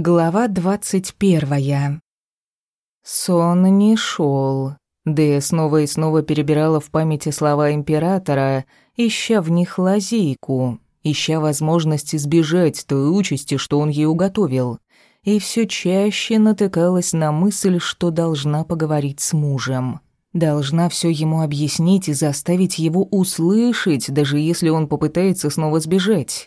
Глава двадцать первая. Сон не шел. Дэя снова и снова перебирала в памяти слова императора, ища в них лазейку, ища возможность избежать той участи, что он ей уготовил, и все чаще натыкалась на мысль, что должна поговорить с мужем. Должна все ему объяснить и заставить его услышать, даже если он попытается снова сбежать.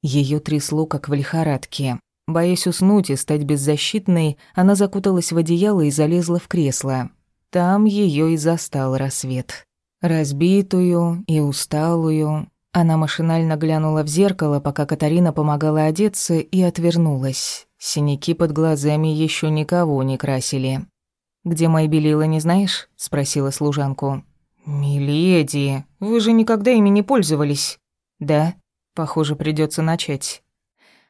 Ее трясло, как в лихорадке. Боясь уснуть и стать беззащитной, она закуталась в одеяло и залезла в кресло. Там ее и застал рассвет. Разбитую и усталую. Она машинально глянула в зеркало, пока Катарина помогала одеться, и отвернулась. Синяки под глазами еще никого не красили. «Где мои белила, не знаешь?» — спросила служанку. «Миледи, вы же никогда ими не пользовались». «Да, похоже, придется начать».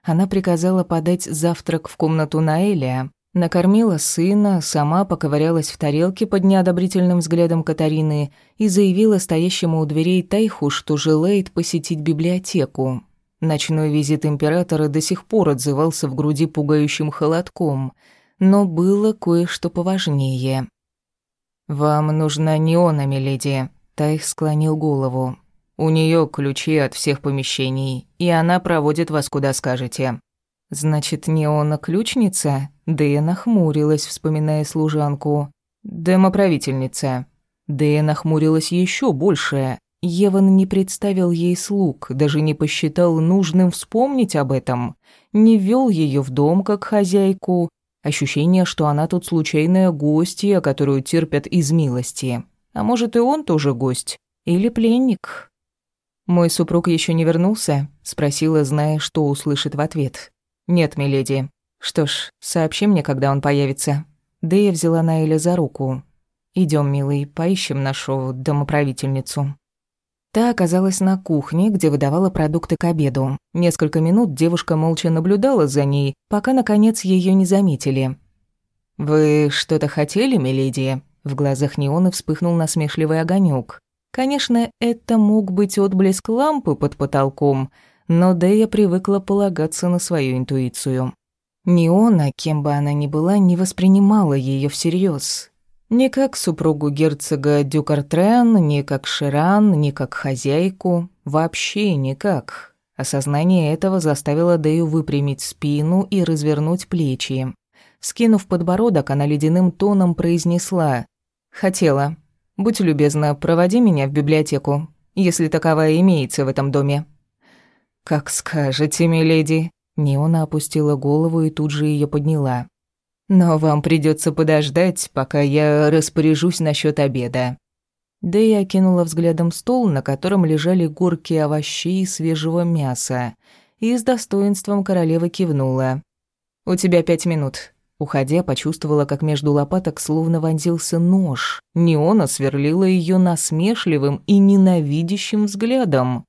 Она приказала подать завтрак в комнату Наэля, накормила сына, сама поковырялась в тарелке под неодобрительным взглядом Катарины и заявила стоящему у дверей Тайху, что желает посетить библиотеку. Ночной визит императора до сих пор отзывался в груди пугающим холодком, но было кое-что поважнее. «Вам нужна неона, миледи», — Тайх склонил голову. У нее ключи от всех помещений, и она проводит вас куда скажете». «Значит, не она ключница?» Дэя нахмурилась, вспоминая служанку. «Домоправительница». Дэя нахмурилась еще больше. Еван не представил ей слуг, даже не посчитал нужным вспомнить об этом. Не вел ее в дом как хозяйку. Ощущение, что она тут случайная гостья, которую терпят из милости. А может, и он тоже гость? Или пленник? «Мой супруг еще не вернулся?» — спросила, зная, что услышит в ответ. «Нет, миледи. Что ж, сообщи мне, когда он появится». Дэя взяла Наэля за руку. Идем, милый, поищем нашу домоправительницу». Та оказалась на кухне, где выдавала продукты к обеду. Несколько минут девушка молча наблюдала за ней, пока, наконец, ее не заметили. «Вы что-то хотели, миледи?» В глазах Неона вспыхнул насмешливый огонек. Конечно, это мог быть отблеск лампы под потолком, но Дэя привыкла полагаться на свою интуицию. Неона, кем бы она ни была, не воспринимала ее всерьез. Ни как супругу герцога Дюкартрен, ни как Ширан, ни как хозяйку. Вообще никак. Осознание этого заставило Дэю выпрямить спину и развернуть плечи. Скинув подбородок, она ледяным тоном произнесла «Хотела, Будь любезна, проводи меня в библиотеку, если таковая имеется в этом доме». «Как скажете, миледи». Неона опустила голову и тут же ее подняла. «Но вам придется подождать, пока я распоряжусь насчет обеда». Да и окинула взглядом стол, на котором лежали горки овощей и свежего мяса, и с достоинством королева кивнула. «У тебя пять минут. Уходя, почувствовала, как между лопаток словно вонзился нож. Неона сверлила ее насмешливым и ненавидящим взглядом.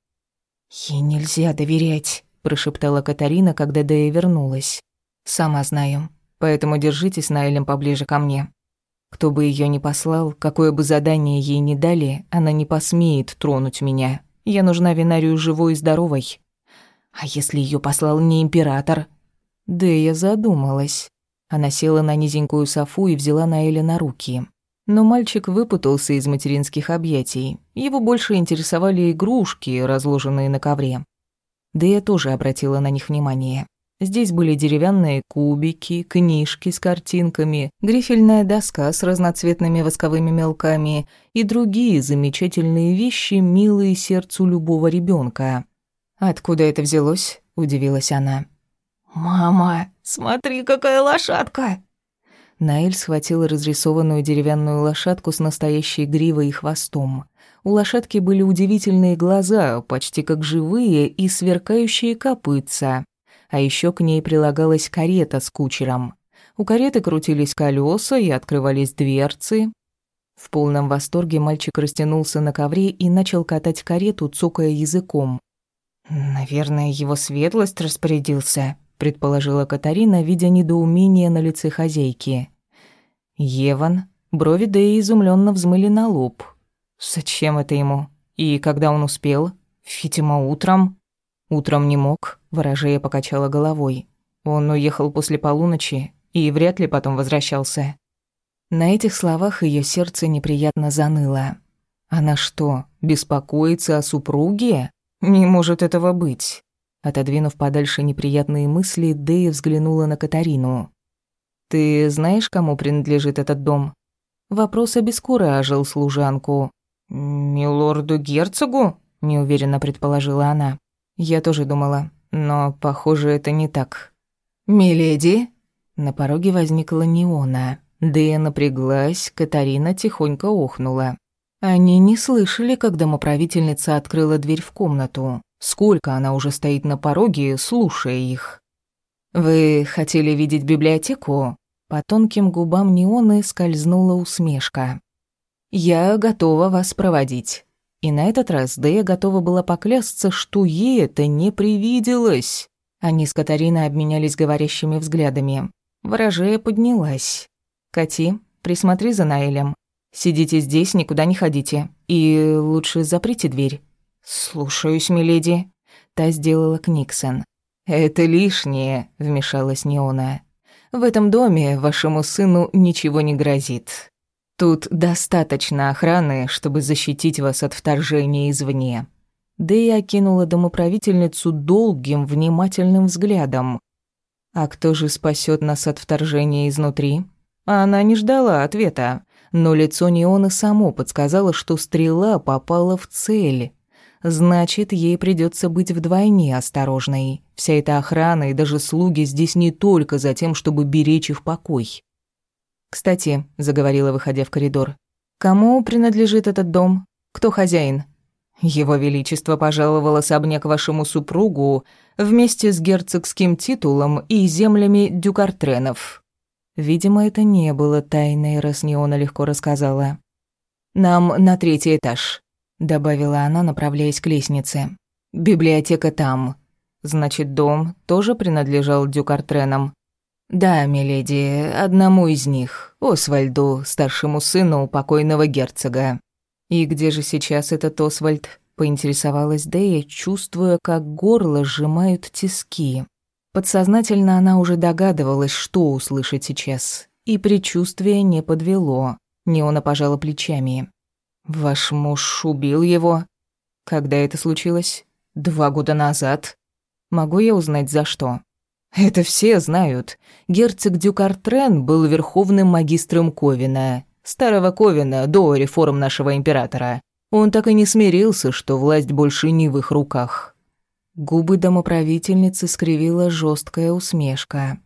«Ей нельзя доверять», — прошептала Катарина, когда Дэя вернулась. «Сама знаю. Поэтому держитесь на Элем поближе ко мне. Кто бы ее ни послал, какое бы задание ей ни дали, она не посмеет тронуть меня. Я нужна Винарию живой и здоровой. А если ее послал не император?» Дэя задумалась. Она села на низенькую софу и взяла Наэля на руки. Но мальчик выпутался из материнских объятий. Его больше интересовали игрушки, разложенные на ковре. Да я тоже обратила на них внимание. Здесь были деревянные кубики, книжки с картинками, грифельная доска с разноцветными восковыми мелками и другие замечательные вещи, милые сердцу любого ребенка. «Откуда это взялось?» – удивилась она. «Мама, смотри, какая лошадка!» Наэль схватила разрисованную деревянную лошадку с настоящей гривой и хвостом. У лошадки были удивительные глаза, почти как живые, и сверкающие копытца. А еще к ней прилагалась карета с кучером. У кареты крутились колеса и открывались дверцы. В полном восторге мальчик растянулся на ковре и начал катать карету, цокая языком. «Наверное, его светлость распорядился», предположила Катарина, видя недоумение на лице хозяйки. Еван, брови Дэи изумленно взмыли на лоб. Зачем это ему? И когда он успел? Видимо, утром. Утром не мог, ворожея покачала головой. Он уехал после полуночи и вряд ли потом возвращался. На этих словах ее сердце неприятно заныло. Она что, беспокоится о супруге? Не может этого быть. Отодвинув подальше неприятные мысли, Дэя взглянула на Катарину. «Ты знаешь, кому принадлежит этот дом?» Вопрос обескуражил служанку. «Милорду-герцогу?» – неуверенно предположила она. Я тоже думала, но, похоже, это не так. «Миледи?» На пороге возникла Неона. Дэя напряглась, Катарина тихонько охнула. Они не слышали, когда домоправительница открыла дверь в комнату. Сколько она уже стоит на пороге, слушая их. «Вы хотели видеть библиотеку?» По тонким губам Неоны скользнула усмешка. «Я готова вас проводить». И на этот раз Дэя готова была поклясться, что ей это не привиделось. Они с Катариной обменялись говорящими взглядами. Ворожея поднялась. «Кати, присмотри за Наэлем. Сидите здесь, никуда не ходите. И лучше заприте дверь». «Слушаюсь, миледи». Та сделала Книксон. «Это лишнее», — вмешалась Неона. «В этом доме вашему сыну ничего не грозит. Тут достаточно охраны, чтобы защитить вас от вторжения извне». Да окинула домоправительницу долгим, внимательным взглядом. «А кто же спасет нас от вторжения изнутри?» Она не ждала ответа, но лицо Неона само подсказало, что стрела попала в цель. Значит, ей придется быть вдвойне осторожной. Вся эта охрана и даже слуги здесь не только за тем, чтобы беречь их покой. «Кстати», — заговорила, выходя в коридор, — «кому принадлежит этот дом? Кто хозяин?» «Его Величество пожаловал особняк вашему супругу вместе с герцогским титулом и землями дюкартренов». Видимо, это не было тайной, раз Неона легко рассказала. «Нам на третий этаж добавила она, направляясь к лестнице. Библиотека там. Значит, дом тоже принадлежал Дюкартренам. Да, миледи, одному из них, Освальду, старшему сыну покойного герцога. И где же сейчас этот Освальд? поинтересовалась Дэя, чувствуя, как горло сжимают тиски. Подсознательно она уже догадывалась, что услышать сейчас, и предчувствие не подвело. Неона пожала плечами. Ваш муж убил его? Когда это случилось? Два года назад. Могу я узнать, за что? Это все знают. Герцог Дюкартрен был верховным магистром Ковина, старого Ковина до реформ нашего императора. Он так и не смирился, что власть больше не в их руках. Губы домоправительницы скривила жесткая усмешка.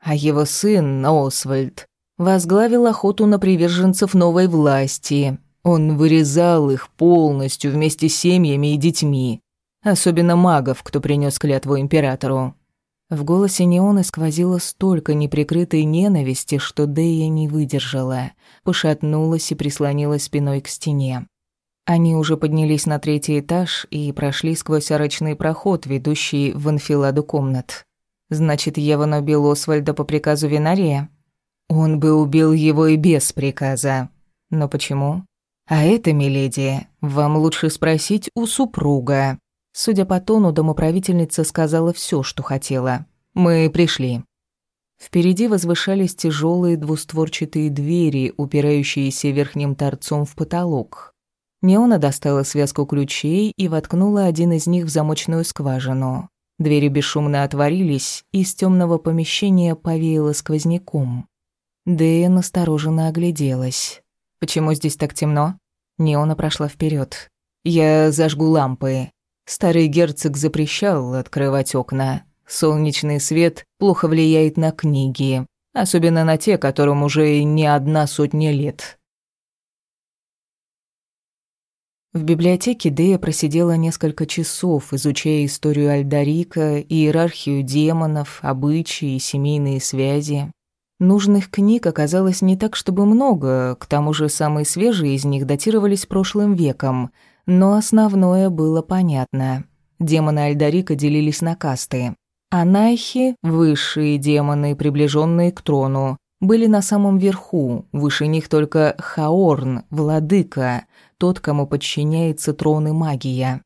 А его сын, Освальд, возглавил охоту на приверженцев новой власти, он вырезал их полностью вместе с семьями и детьми, особенно магов, кто принес клятву императору. В голосе Неоны сквозило столько неприкрытой ненависти, что Дэя не выдержала, пошатнулась и прислонилась спиной к стене. Они уже поднялись на третий этаж и прошли сквозь арочный проход, ведущий в анфиладу комнат. Значит, Еван убил Освальда по приказу Винария? Он бы убил его и без приказа. Но почему? А это, миледи, вам лучше спросить у супруга. Судя по тону, домоправительница сказала все, что хотела. Мы пришли. Впереди возвышались тяжелые двустворчатые двери, упирающиеся верхним торцом в потолок. Неона достала связку ключей и воткнула один из них в замочную скважину. Двери бесшумно отворились, и из темного помещения повеяло сквозняком. Дэя настороженно огляделась. Почему здесь так темно? Неона прошла вперед. Я зажгу лампы. Старый герцог запрещал открывать окна. Солнечный свет плохо влияет на книги, особенно на те, которым уже не одна сотня лет. В библиотеке Дея просидела несколько часов, изучая историю Альдарика, иерархию демонов, обычаи и семейные связи. Нужных книг оказалось не так, чтобы много, к тому же самые свежие из них датировались прошлым веком, но основное было понятно. Демоны Альдарика делились на касты. Анайхи, высшие демоны, приближенные к трону, были на самом верху, выше них только Хаорн, владыка, тот, кому подчиняется трон и магия.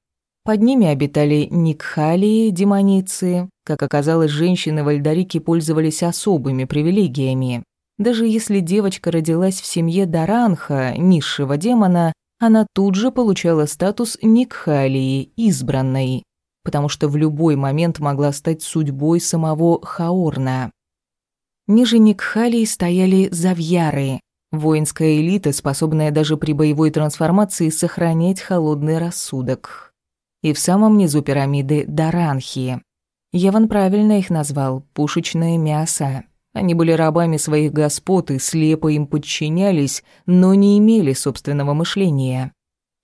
Под ними обитали никхалии, демоницы. Как оказалось, женщины в Альдарике пользовались особыми привилегиями. Даже если девочка родилась в семье Даранха, низшего демона, она тут же получала статус Никхалии, избранной, потому что в любой момент могла стать судьбой самого Хаорна. Ниже Никхалии стояли Завьяры, воинская элита, способная даже при боевой трансформации сохранять холодный рассудок. И в самом низу пирамиды Даранхи. Еван правильно их назвал «пушечное мясо». Они были рабами своих господ и слепо им подчинялись, но не имели собственного мышления.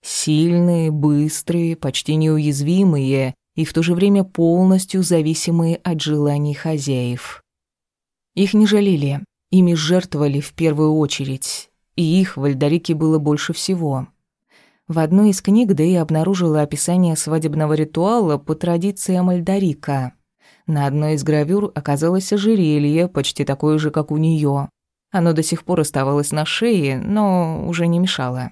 Сильные, быстрые, почти неуязвимые и в то же время полностью зависимые от желаний хозяев. Их не жалели, ими жертвовали в первую очередь, и их в Альдарике было больше всего. В одной из книг Дэй обнаружила описание свадебного ритуала по традициям Альдарика. На одной из гравюр оказалось ожерелье, почти такое же, как у нее. Оно до сих пор оставалось на шее, но уже не мешало.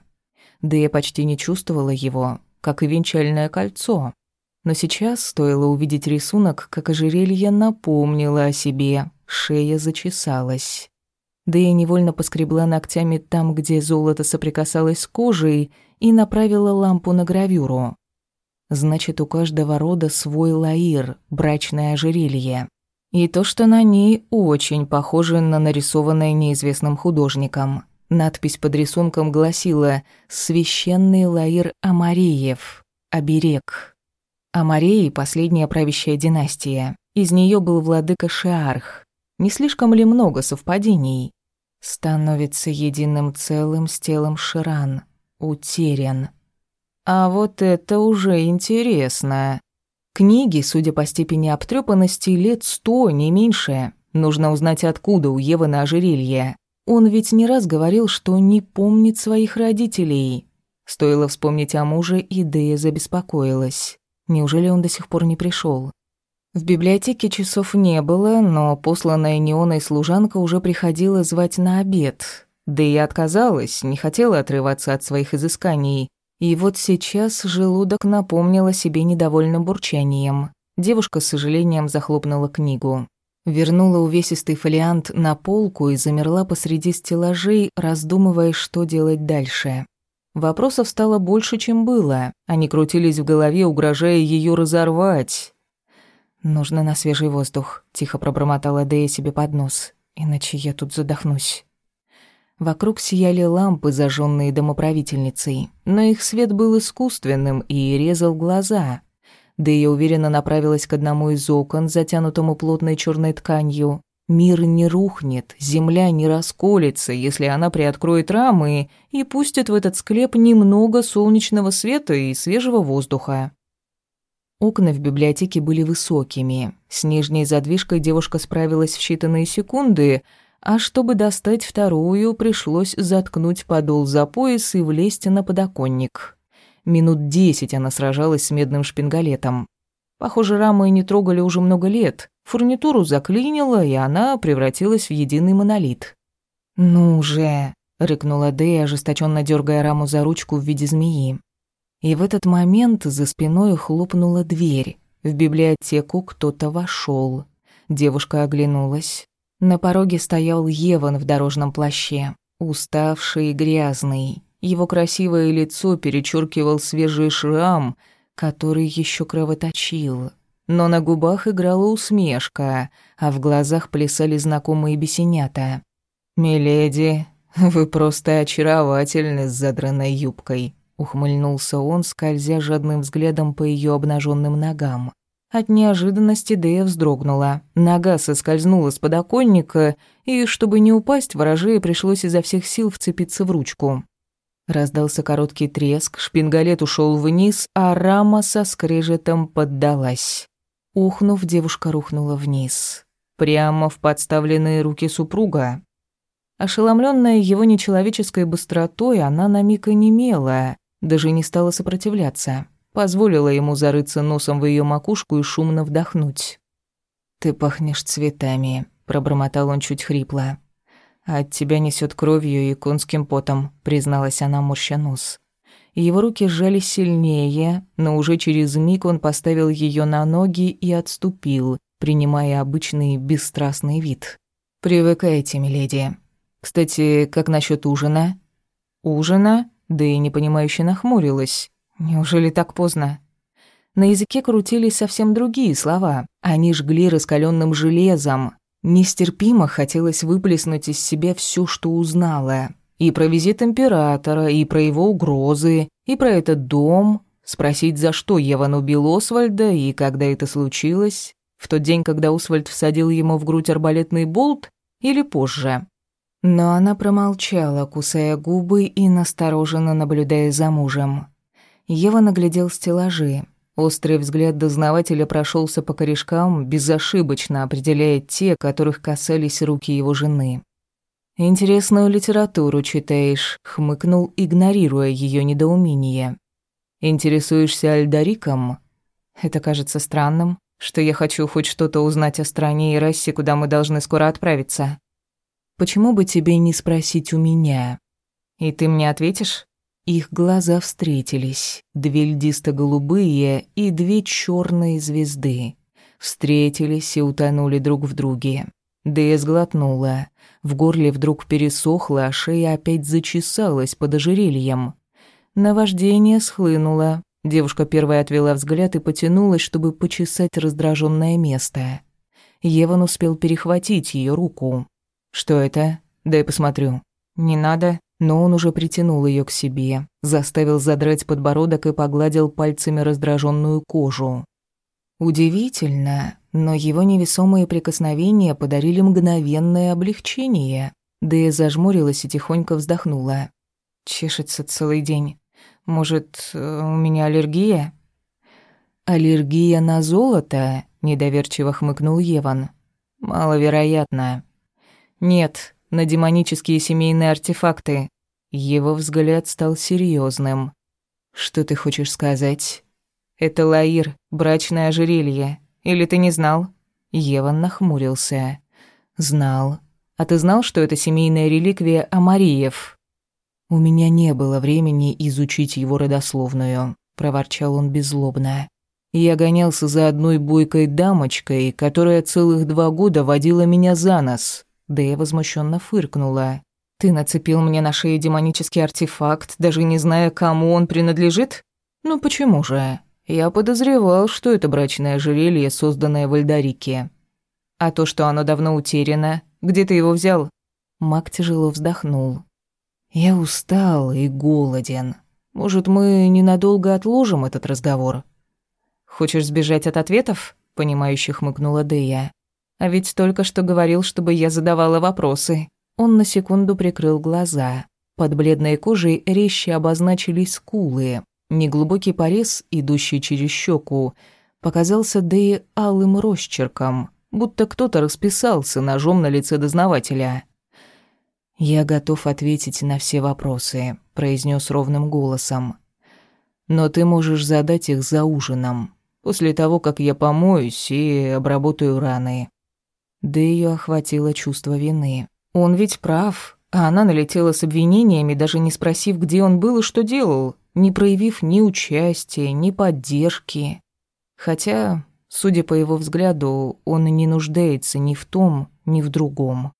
Дэя почти не чувствовала его, как и венчальное кольцо. Но сейчас стоило увидеть рисунок, как ожерелье напомнило о себе, шея зачесалась. Дэя невольно поскребла ногтями там, где золото соприкасалось с кожей, и направила лампу на гравюру. Значит, у каждого рода свой лаир, брачное ожерелье. И то, что на ней очень похоже на нарисованное неизвестным художником. Надпись под рисунком гласила «Священный лаир Амареев. Оберег». Амареи – последняя правящая династия. Из нее был владыка Шиарх. Не слишком ли много совпадений? Становится единым целым с телом Ширан. Утерян. А вот это уже интересно. Книги, судя по степени обтрепанности, лет сто, не меньше. Нужно узнать, откуда у Евы на ожерелье. Он ведь не раз говорил, что не помнит своих родителей. Стоило вспомнить о муже, и Дея забеспокоилась. Неужели он до сих пор не пришел? В библиотеке часов не было, но посланная неоной служанка уже приходила звать на обед. Да и отказалась, не хотела отрываться от своих изысканий. И вот сейчас желудок напомнил о себе недовольным бурчанием. Девушка с сожалением захлопнула книгу. Вернула увесистый фолиант на полку и замерла посреди стеллажей, раздумывая, что делать дальше. Вопросов стало больше, чем было. Они крутились в голове, угрожая ее разорвать. «Нужно на свежий воздух», — тихо пробормотала Дэя себе под нос. «Иначе я тут задохнусь». Вокруг сияли лампы, зажженные домоправительницей, но их свет был искусственным и резал глаза. Дэя уверенно направилась к одному из окон, затянутому плотной черной тканью. Мир не рухнет, земля не расколется, если она приоткроет рамы и пустит в этот склеп немного солнечного света и свежего воздуха. Окна в библиотеке были высокими. С нижней задвижкой девушка справилась в считанные секунды, а чтобы достать вторую, пришлось заткнуть подол за пояс и влезть на подоконник. Минут десять она сражалась с медным шпингалетом. Похоже, рамы не трогали уже много лет. Фурнитуру заклинило, и она превратилась в единый монолит. «Ну же!» — рыкнула Дэй, ожесточенно дергая раму за ручку в виде змеи. И в этот момент за спиной хлопнула дверь. В библиотеку кто-то вошел. Девушка оглянулась. На пороге стоял Еван в дорожном плаще, уставший и грязный. Его красивое лицо перечеркивал свежий шрам, который еще кровоточил. Но на губах играла усмешка, а в глазах плясали знакомые бесенята. «Миледи, вы просто очаровательны с задранной юбкой», ухмыльнулся он, скользя жадным взглядом по ее обнаженным ногам. От неожиданности Дэя вздрогнула. Нога соскользнула с подоконника, и, чтобы не упасть, ворожее пришлось изо всех сил вцепиться в ручку. Раздался короткий треск, шпингалет ушел вниз, а рама со скрежетом поддалась. Ухнув, девушка рухнула вниз. Прямо в подставленные руки супруга. Ошеломленная его нечеловеческой быстротой, она на миг онемела, даже не стала сопротивляться. Позволила ему зарыться носом в ее макушку и шумно вдохнуть. «Ты пахнешь цветами», — пробормотал он чуть хрипло. «От тебя несет кровью и конским потом», — призналась она, морща нос. Его руки сжались сильнее, но уже через миг он поставил ее на ноги и отступил, принимая обычный бесстрастный вид. «Привыкайте, миледи. Кстати, как насчет ужина?» «Ужина?» Да и непонимающе нахмурилась. «Неужели так поздно?» На языке крутились совсем другие слова. Они жгли раскаленным железом. Нестерпимо хотелось выплеснуть из себя все, что узнала. И про визит императора, и про его угрозы, и про этот дом. Спросить, за что Еван убил Освальда и когда это случилось. В тот день, когда Освальд всадил ему в грудь арбалетный болт, или позже. Но она промолчала, кусая губы и настороженно наблюдая за мужем. Ева наглядел стеллажи. Острый взгляд дознавателя прошелся по корешкам, безошибочно определяя те, которых касались руки его жены. «Интересную литературу читаешь», — хмыкнул, игнорируя ее недоумение. «Интересуешься Альдариком?» «Это кажется странным что я хочу хоть что-то узнать о стране и расе, куда мы должны скоро отправиться. Почему бы тебе не спросить у меня? И ты мне ответишь? Их глаза встретились, две льдисто-голубые и две черные звезды. Встретились и утонули друг в друге. Дэя сглотнула. В горле вдруг пересохло, а шея опять зачесалась под ожерельем. Наваждение схлынуло, Девушка первая отвела взгляд и потянулась, чтобы почесать раздраженное место. Еван успел перехватить ее руку. «Что это? Дай посмотрю». «Не надо». Но он уже притянул ее к себе, заставил задрать подбородок и погладил пальцами раздраженную кожу. Удивительно, но его невесомые прикосновения подарили мгновенное облегчение. И зажмурилась и тихонько вздохнула. Чешется целый день. Может, э, у меня аллергия?» «Аллергия на золото?» — недоверчиво хмыкнул Еван. «Маловероятно». «Нет, на демонические семейные артефакты». Его взгляд стал серьезным. «Что ты хочешь сказать?» «Это Лаир, брачное ожерелье. Или ты не знал?» Еван нахмурился. «Знал. А ты знал, что это семейная реликвия Амариев?» «У меня не было времени изучить его родословную», — проворчал он беззлобно. «Я гонялся за одной бойкой дамочкой, которая целых два года водила меня за нос». Да я возмущенно фыркнула. «Ты нацепил мне на шею демонический артефакт, даже не зная, кому он принадлежит? Ну почему же? Я подозревал, что это брачное ожерелье, созданное в Эльдарике. А то, что оно давно утеряно, где ты его взял?» Мак тяжело вздохнул. Я устал и голоден. Может, мы ненадолго отложим этот разговор? Хочешь сбежать от ответов? Понимающе хмыкнула Дэя. А ведь только что говорил, чтобы я задавала вопросы. Он на секунду прикрыл глаза. Под бледной кожей резче обозначились скулы. Неглубокий порез, идущий через щеку, показался Дэе алым росчерком, будто кто-то расписался ножом на лице дознавателя. «Я готов ответить на все вопросы», — произнес ровным голосом. «Но ты можешь задать их за ужином, после того, как я помоюсь и обработаю раны». Да ее охватило чувство вины. Он ведь прав, а она налетела с обвинениями, даже не спросив, где он был и что делал, не проявив ни участия, ни поддержки. Хотя, судя по его взгляду, он не нуждается ни в том, ни в другом.